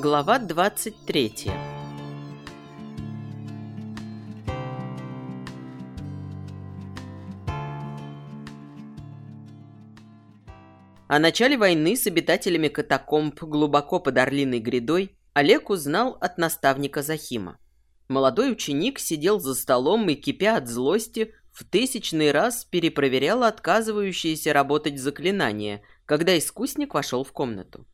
Глава 23 О начале войны с обитателями катакомб глубоко под Орлиной грядой Олег узнал от наставника Захима. Молодой ученик сидел за столом и, кипя от злости, в тысячный раз перепроверял отказывающиеся работать заклинания, когда искусник вошел в комнату.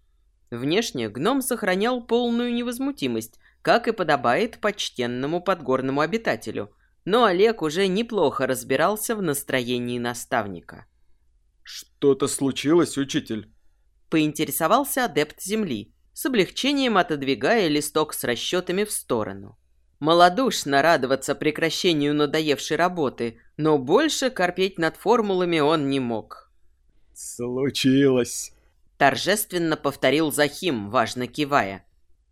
Внешне гном сохранял полную невозмутимость, как и подобает почтенному подгорному обитателю, но Олег уже неплохо разбирался в настроении наставника. «Что-то случилось, учитель?» Поинтересовался адепт земли, с облегчением отодвигая листок с расчетами в сторону. Молодушно радоваться прекращению надоевшей работы, но больше корпеть над формулами он не мог. «Случилось!» Торжественно повторил Захим, важно кивая.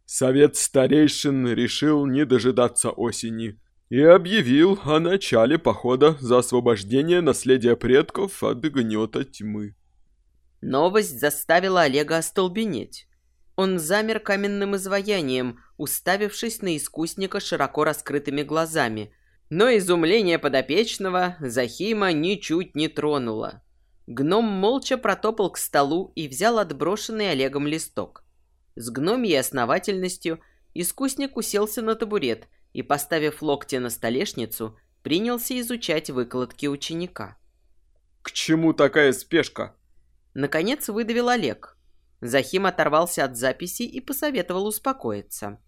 Совет старейшин решил не дожидаться осени и объявил о начале похода за освобождение наследия предков от гнета тьмы. Новость заставила Олега остолбенеть. Он замер каменным изваянием, уставившись на искусника широко раскрытыми глазами. Но изумление подопечного Захима ничуть не тронуло. Гном молча протопал к столу и взял отброшенный Олегом листок. С гномьей основательностью искусник уселся на табурет и, поставив локти на столешницу, принялся изучать выкладки ученика. «К чему такая спешка?» Наконец выдавил Олег. Захим оторвался от записи и посоветовал успокоиться.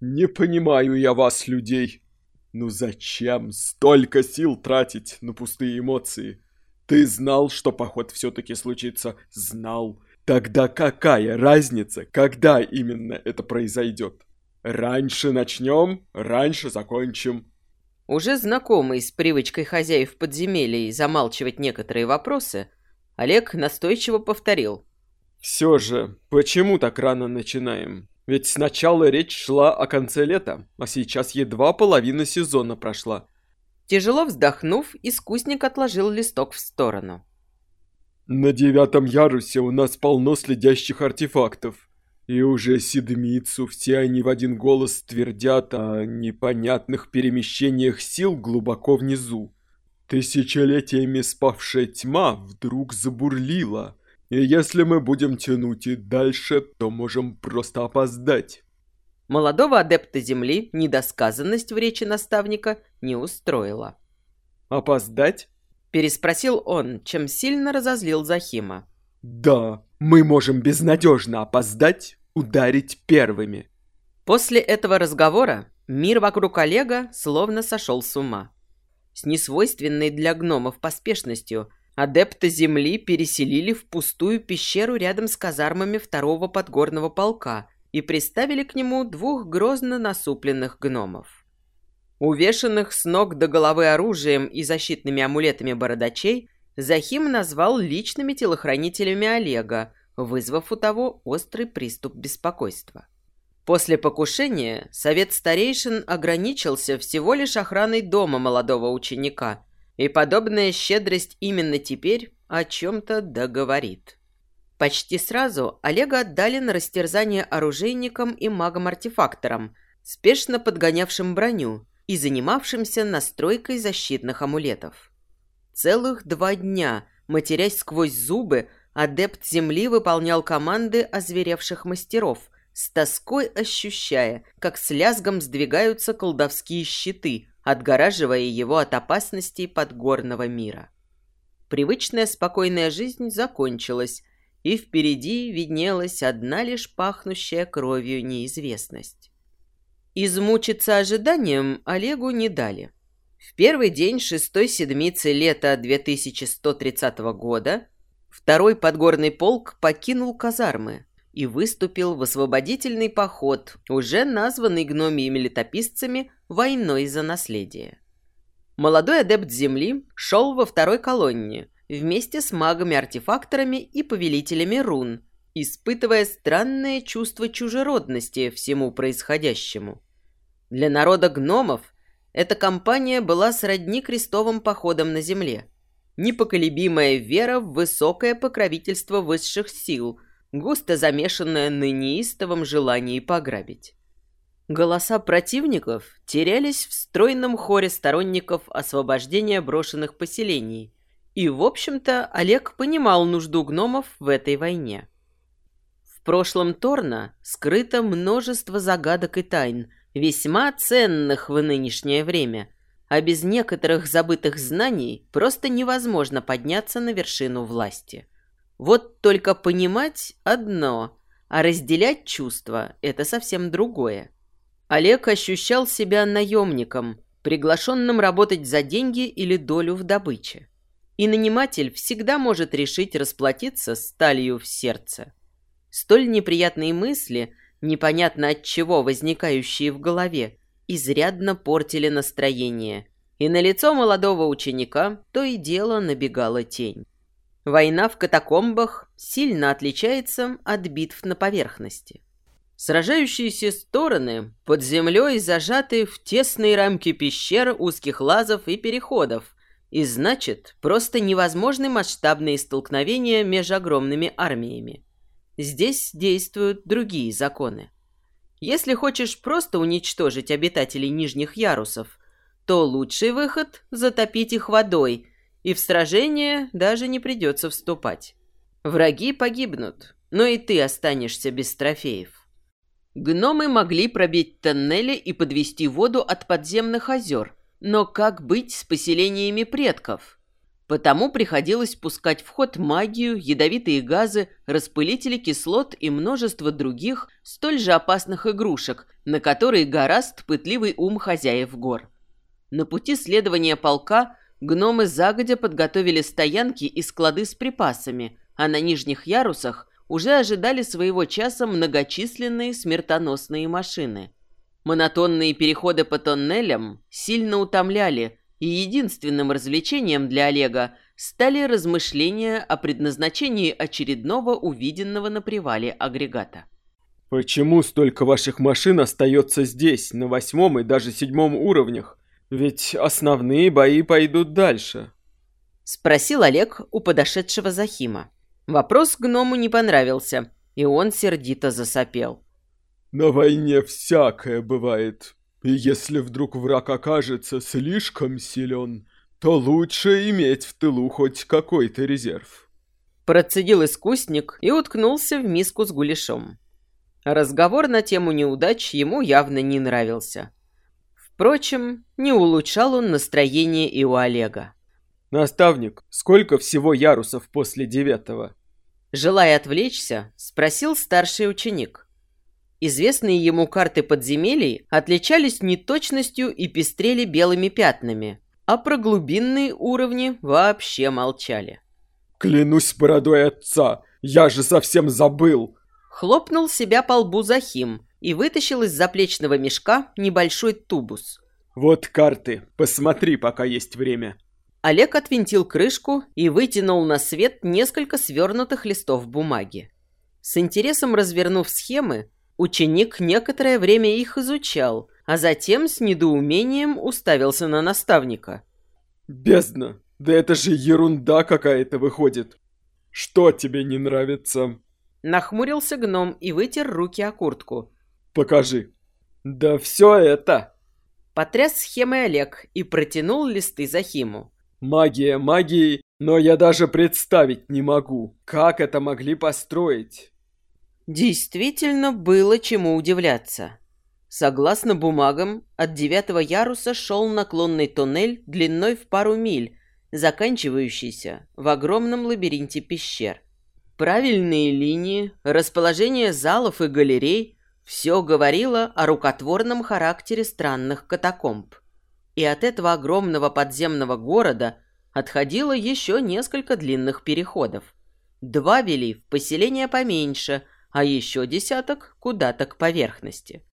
«Не понимаю я вас, людей. Ну зачем столько сил тратить на пустые эмоции? Ты знал, что поход все-таки случится? Знал. Тогда какая разница, когда именно это произойдет? Раньше начнем, раньше закончим. Уже знакомый с привычкой хозяев подземелий замалчивать некоторые вопросы, Олег настойчиво повторил. Все же, почему так рано начинаем? Ведь сначала речь шла о конце лета, а сейчас едва половина сезона прошла. Тяжело вздохнув, искусник отложил листок в сторону. «На девятом ярусе у нас полно следящих артефактов. И уже седмицу все они в один голос твердят о непонятных перемещениях сил глубоко внизу. Тысячелетиями спавшая тьма вдруг забурлила. И если мы будем тянуть и дальше, то можем просто опоздать. Молодого адепта Земли недосказанность в речи наставника не устроила. «Опоздать?» – переспросил он, чем сильно разозлил Захима. «Да, мы можем безнадежно опоздать, ударить первыми». После этого разговора мир вокруг Олега словно сошел с ума. С несвойственной для гномов поспешностью адепта Земли переселили в пустую пещеру рядом с казармами второго подгорного полка – и приставили к нему двух грозно насупленных гномов. Увешанных с ног до головы оружием и защитными амулетами бородачей Захим назвал личными телохранителями Олега, вызвав у того острый приступ беспокойства. После покушения совет старейшин ограничился всего лишь охраной дома молодого ученика, и подобная щедрость именно теперь о чем-то договорит. Почти сразу Олега отдали на растерзание оружейникам и магам-артефакторам, спешно подгонявшим броню и занимавшимся настройкой защитных амулетов. Целых два дня, матерясь сквозь зубы, адепт Земли выполнял команды озверевших мастеров, с тоской ощущая, как с лязгом сдвигаются колдовские щиты, отгораживая его от опасностей подгорного мира. Привычная спокойная жизнь закончилась, и впереди виднелась одна лишь пахнущая кровью неизвестность. Измучиться ожиданием Олегу не дали. В первый день шестой седмицы лета 2130 года второй подгорный полк покинул казармы и выступил в освободительный поход, уже названный гномиями летописцами «Войной за наследие». Молодой адепт Земли шел во второй колонне – вместе с магами-артефакторами и повелителями рун, испытывая странное чувство чужеродности всему происходящему. Для народа гномов эта кампания была сродни крестовым походам на земле. Непоколебимая вера в высокое покровительство высших сил, густо замешанное на неистовом желании пограбить. Голоса противников терялись в стройном хоре сторонников освобождения брошенных поселений, и, в общем-то, Олег понимал нужду гномов в этой войне. В прошлом Торна скрыто множество загадок и тайн, весьма ценных в нынешнее время, а без некоторых забытых знаний просто невозможно подняться на вершину власти. Вот только понимать одно, а разделять чувства – это совсем другое. Олег ощущал себя наемником, приглашенным работать за деньги или долю в добыче. И наниматель всегда может решить расплатиться сталью в сердце. Столь неприятные мысли, непонятно от чего возникающие в голове, изрядно портили настроение, и на лицо молодого ученика то и дело набегала тень. Война в катакомбах сильно отличается от битв на поверхности. Сражающиеся стороны под землей зажаты в тесные рамки пещер, узких лазов и переходов, и значит, просто невозможны масштабные столкновения между огромными армиями. Здесь действуют другие законы. Если хочешь просто уничтожить обитателей нижних ярусов, то лучший выход – затопить их водой, и в сражение даже не придется вступать. Враги погибнут, но и ты останешься без трофеев. Гномы могли пробить тоннели и подвести воду от подземных озер, но как быть с поселениями предков? Потому приходилось пускать в ход магию, ядовитые газы, распылители кислот и множество других, столь же опасных игрушек, на которые гораст пытливый ум хозяев гор. На пути следования полка гномы загодя подготовили стоянки и склады с припасами, а на нижних ярусах уже ожидали своего часа многочисленные смертоносные машины. Монотонные переходы по тоннелям сильно утомляли, и единственным развлечением для Олега стали размышления о предназначении очередного увиденного на привале агрегата. «Почему столько ваших машин остается здесь, на восьмом и даже седьмом уровнях? Ведь основные бои пойдут дальше», — спросил Олег у подошедшего Захима. Вопрос гному не понравился, и он сердито засопел. «На войне всякое бывает, и если вдруг враг окажется слишком силен, то лучше иметь в тылу хоть какой-то резерв». Процедил искусник и уткнулся в миску с гуляшом. Разговор на тему неудач ему явно не нравился. Впрочем, не улучшал он настроение и у Олега. «Наставник, сколько всего ярусов после девятого?» Желая отвлечься, спросил старший ученик. Известные ему карты подземелий отличались неточностью и пестрели белыми пятнами, а про глубинные уровни вообще молчали. «Клянусь бородой отца, я же совсем забыл!» Хлопнул себя по лбу Захим и вытащил из заплечного мешка небольшой тубус. «Вот карты, посмотри, пока есть время». Олег отвинтил крышку и вытянул на свет несколько свернутых листов бумаги. С интересом развернув схемы, ученик некоторое время их изучал, а затем с недоумением уставился на наставника. «Бездна! Да это же ерунда какая-то выходит! Что тебе не нравится?» Нахмурился гном и вытер руки о куртку. «Покажи». «Да все это!» Потряс схемой Олег и протянул листы Захиму. Магия магией, но я даже представить не могу, как это могли построить. Действительно было чему удивляться. Согласно бумагам, от девятого яруса шел наклонный туннель длиной в пару миль, заканчивающийся в огромном лабиринте пещер. Правильные линии, расположение залов и галерей – все говорило о рукотворном характере странных катакомб. И от этого огромного подземного города отходило еще несколько длинных переходов. Два вели в поселение поменьше, а еще десяток куда-то к поверхности.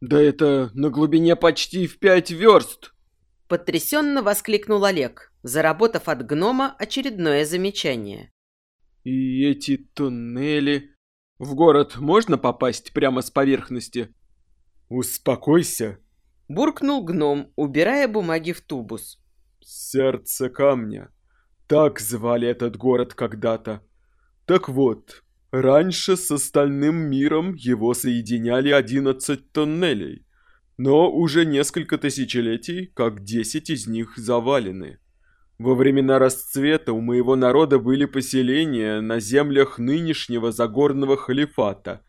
«Да это на глубине почти в пять верст!» Потрясенно воскликнул Олег, заработав от гнома очередное замечание. «И эти туннели...» «В город можно попасть прямо с поверхности?» «Успокойся!» Буркнул гном, убирая бумаги в тубус. Сердце камня. Так звали этот город когда-то. Так вот, Раньше с остальным миром его соединяли 11 тоннелей, но уже несколько тысячелетий, как 10 из них завалены. Во времена расцвета у моего народа были поселения на землях нынешнего Загорного халифата,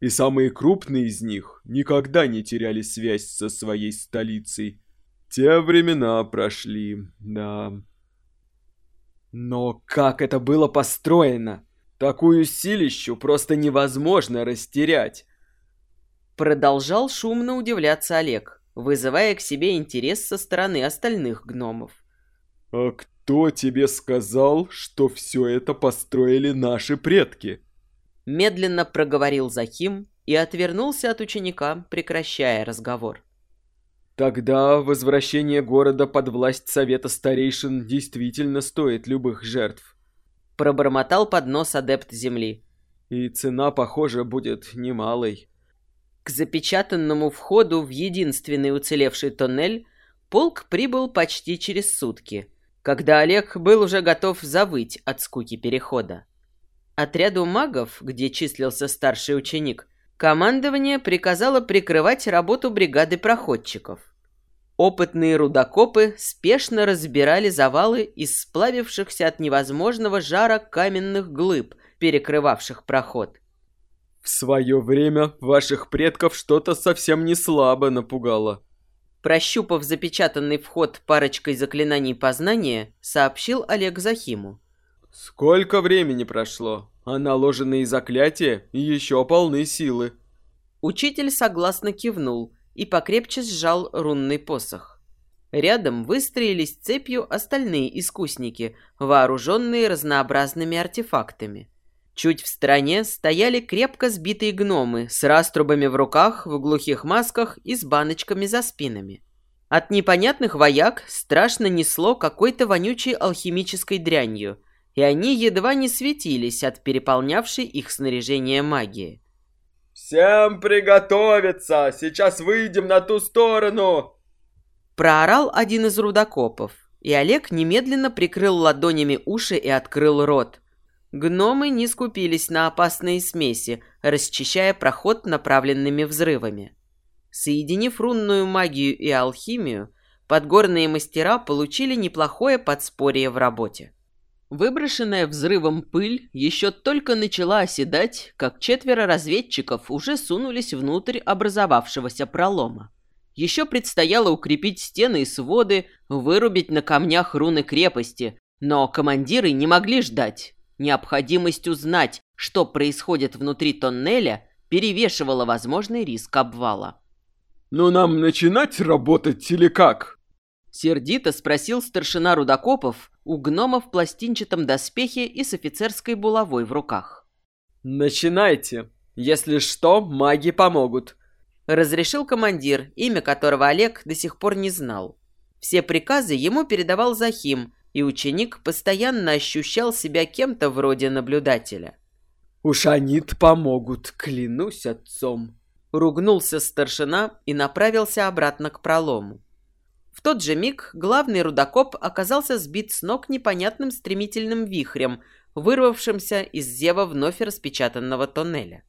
и самые крупные из них никогда не теряли связь со своей столицей. Те времена прошли, да. Но как это было построено? Такую силищу просто невозможно растерять. Продолжал шумно удивляться Олег, вызывая к себе интерес со стороны остальных гномов. «А кто тебе сказал, что все это построили наши предки?» Медленно проговорил Захим и отвернулся от ученика, прекращая разговор. Тогда возвращение города под власть Совета Старейшин действительно стоит любых жертв. Пробормотал под нос адепт Земли. И цена, похоже, будет немалой. К запечатанному входу в единственный уцелевший тоннель полк прибыл почти через сутки – когда Олег был уже готов завыть от скуки перехода. Отряду магов, где числился старший ученик, командование приказало прикрывать работу бригады проходчиков. Опытные рудокопы спешно разбирали завалы из сплавившихся от невозможного жара каменных глыб, перекрывавших проход. «В свое время ваших предков что-то совсем не слабо напугало», Прощупав запечатанный вход парочкой заклинаний познания, сообщил Олег Захиму. «Сколько времени прошло, а наложенные заклятия еще полны силы». Учитель согласно кивнул и покрепче сжал рунный посох. Рядом выстроились цепью остальные искусники, вооруженные разнообразными артефактами. Чуть в стороне стояли крепко сбитые гномы с раструбами в руках, в глухих масках и с баночками за спинами. От непонятных вояк страшно несло какой-то вонючей алхимической дрянью, и они едва не светились от переполнявшей их снаряжение магии. «Всем приготовиться! Сейчас выйдем на ту сторону!» Проорал один из рудокопов, и Олег немедленно прикрыл ладонями уши и открыл рот – Гномы не скупились на опасные смеси, расчищая проход направленными взрывами. Соединив рунную магию и алхимию, подгорные мастера получили неплохое подспорье в работе. Выброшенная взрывом пыль еще только начала оседать, как четверо разведчиков уже сунулись внутрь образовавшегося пролома. Еще предстояло укрепить стены и своды, вырубить на камнях руны крепости, но командиры не могли ждать. Необходимость узнать, что происходит внутри тоннеля, перевешивала возможный риск обвала. «Ну нам начинать работать или как?» Сердито спросил старшина Рудокопов у гнома в пластинчатом доспехе и с офицерской булавой в руках. «Начинайте. Если что, маги помогут», — разрешил командир, имя которого Олег до сих пор не знал. Все приказы ему передавал Захим, и ученик постоянно ощущал себя кем-то вроде наблюдателя. «Уж они-то помогут, клянусь отцом!» Ругнулся старшина и направился обратно к пролому. В тот же миг главный рудокоп оказался сбит с ног непонятным стремительным вихрем, вырвавшимся из зева вновь распечатанного тоннеля.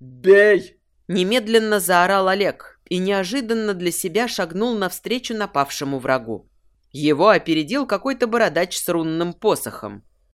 «Бей!» Немедленно заорал Олег и неожиданно для себя шагнул навстречу напавшему врагу. Его опередил какой-то бородач с рунным посохом.